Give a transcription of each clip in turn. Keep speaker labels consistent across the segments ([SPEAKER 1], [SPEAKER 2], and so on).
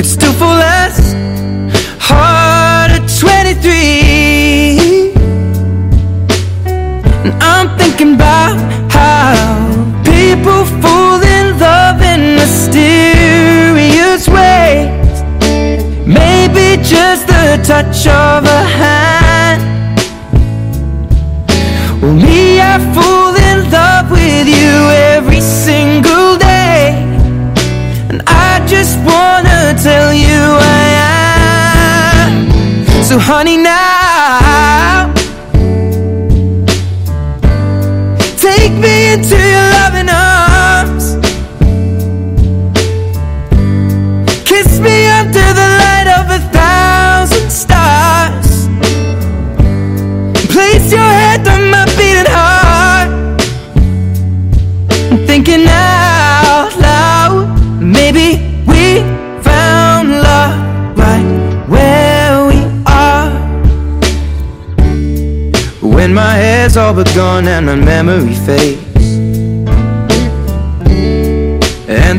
[SPEAKER 1] could still fall as hard at 23. And I'm thinking about how people fall in love in mysterious ways. Maybe just the touch of a hand. Well, me, I fall into your loving arms. Kiss me under the light of a thousand stars. Place your head on my beating heart. I'm thinking out loud. Maybe we found love right where we are. When my hair's all but gone and my memory fades.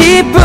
[SPEAKER 1] Keep.